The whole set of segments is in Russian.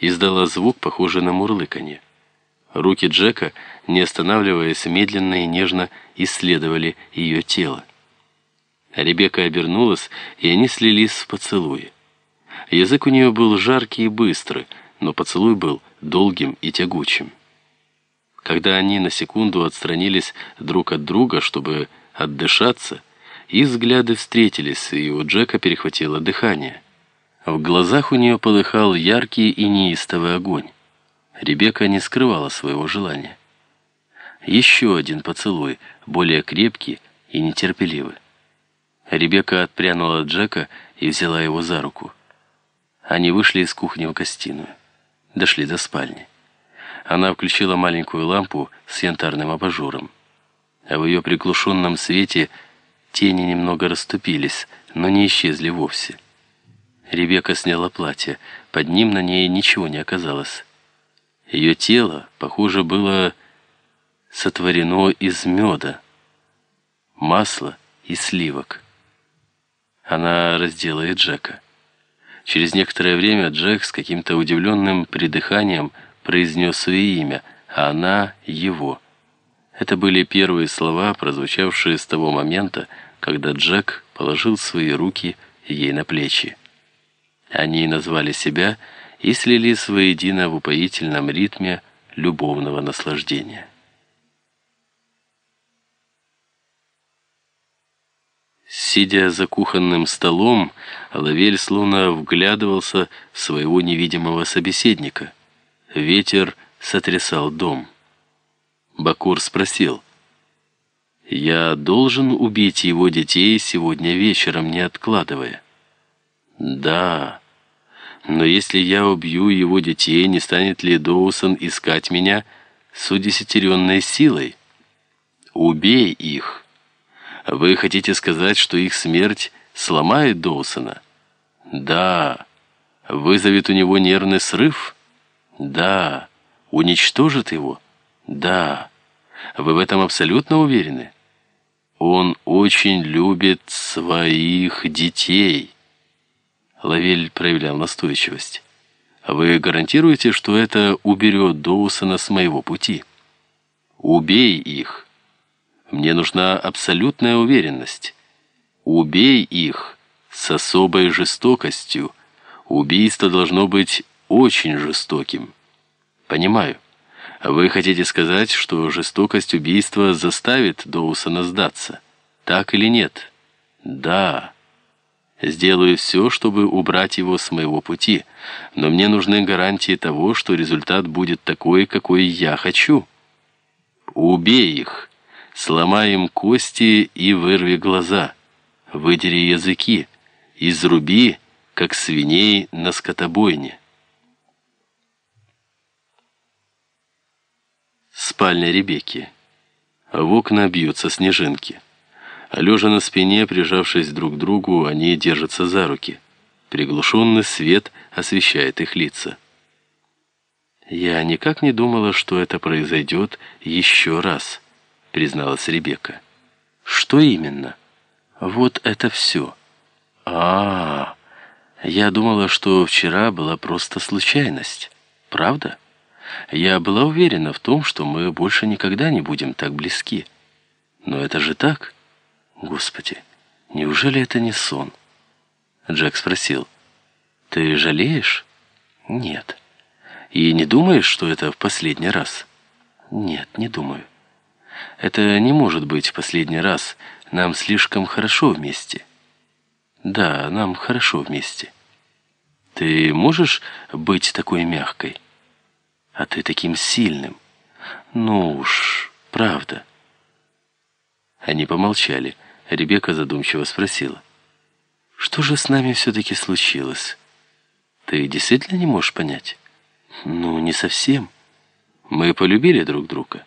издала звук, похожий на мурлыканье. Руки Джека, не останавливаясь, медленно и нежно исследовали ее тело. Ребекка обернулась, и они слились в поцелуе. Язык у нее был жаркий и быстрый, но поцелуй был долгим и тягучим. Когда они на секунду отстранились друг от друга, чтобы отдышаться, их взгляды встретились, и у Джека перехватило дыхание. В глазах у нее полыхал яркий и неистовый огонь. Ребекка не скрывала своего желания. Еще один поцелуй, более крепкий и нетерпеливый. Ребекка отпрянула от Джека и взяла его за руку. Они вышли из кухни в гостиную. Дошли до спальни. Она включила маленькую лампу с янтарным абажуром. А в ее приглушенном свете тени немного расступились, но не исчезли вовсе. Ребекка сняла платье. Под ним на ней ничего не оказалось. Ее тело, похоже, было сотворено из меда, масла и сливок. Она раздела и Джека. Через некоторое время Джек с каким-то удивленным придыханием произнес свое имя, а она — его. Это были первые слова, прозвучавшие с того момента, когда Джек положил свои руки ей на плечи. Они назвали себя и слились воедино в упоительном ритме любовного наслаждения. Сидя за кухонным столом, Лавель словно вглядывался в своего невидимого собеседника. Ветер сотрясал дом. Бакур спросил, «Я должен убить его детей сегодня вечером, не откладывая?» «Да, но если я убью его детей, не станет ли Доусон искать меня с удесятеренной силой? Убей их!» Вы хотите сказать, что их смерть сломает Доусона? Да. Вызовет у него нервный срыв? Да. Уничтожит его? Да. Вы в этом абсолютно уверены? Он очень любит своих детей. Лавель проявлял настойчивость. Вы гарантируете, что это уберет Доусона с моего пути? Убей их. Мне нужна абсолютная уверенность. Убей их с особой жестокостью. Убийство должно быть очень жестоким. Понимаю. Вы хотите сказать, что жестокость убийства заставит Доусона сдаться? Так или нет? Да. Сделаю все, чтобы убрать его с моего пути, но мне нужны гарантии того, что результат будет такой, какой я хочу. Убей их. Сломай им кости и вырви глаза, выдери языки, изруби, как свиней на скотобойне. Спальня Ребекки. В окна бьются снежинки. Лежа на спине, прижавшись друг к другу, они держатся за руки. Приглушенный свет освещает их лица. Я никак не думала, что это произойдет еще раз призналась Ребекка. «Что именно?» «Вот это все». А, -а, а Я думала, что вчера была просто случайность. Правда? Я была уверена в том, что мы больше никогда не будем так близки. Но это же так? Господи, неужели это не сон?» Джек спросил. «Ты жалеешь?» «Нет». «И не думаешь, что это в последний раз?» «Нет, не думаю». Это не может быть в последний раз. Нам слишком хорошо вместе. Да, нам хорошо вместе. Ты можешь быть такой мягкой? А ты таким сильным. Ну уж, правда. Они помолчали. Ребекка задумчиво спросила. Что же с нами все-таки случилось? Ты действительно не можешь понять? Ну, не совсем. Мы полюбили друг друга.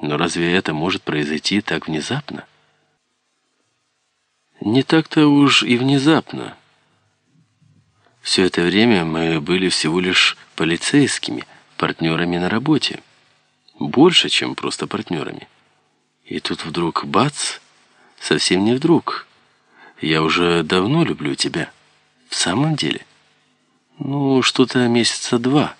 Но разве это может произойти так внезапно? Не так-то уж и внезапно. Все это время мы были всего лишь полицейскими, партнерами на работе. Больше, чем просто партнерами. И тут вдруг бац, совсем не вдруг. Я уже давно люблю тебя. В самом деле. Ну, что-то месяца два.